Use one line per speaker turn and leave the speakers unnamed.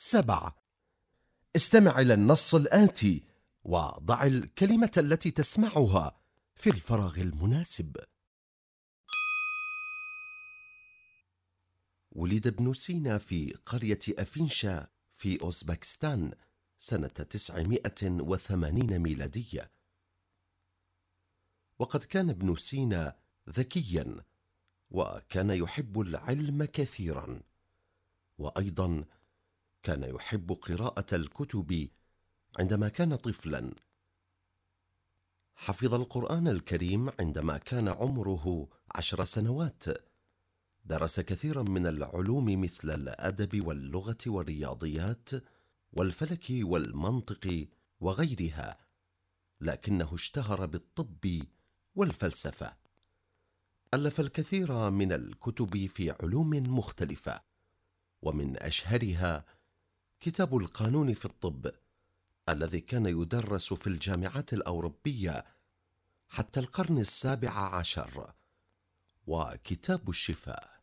سبعة. استمع إلى النص الآتي وضع الكلمة التي تسمعها في الفراغ المناسب. ولد ابن سينا في قرية أفينشا في أوزبكستان سنة 980 ميلادية. وقد كان ابن سينا ذكيا وكان يحب العلم كثيرا وأيضا كان يحب قراءة الكتب عندما كان طفلا. حفظ القرآن الكريم عندما كان عمره عشر سنوات. درس كثيرا من العلوم مثل الأدب واللغة والرياضيات والفلك والمنطق وغيرها لكنه اشتهر بالطب والفلسفة. ألف الكثير من الكتب في علوم مختلفة ومن أشهرها كتاب القانون في الطب الذي كان يدرس في الجامعات الأوروبية حتى القرن السابع عشر وكتاب الشفاء.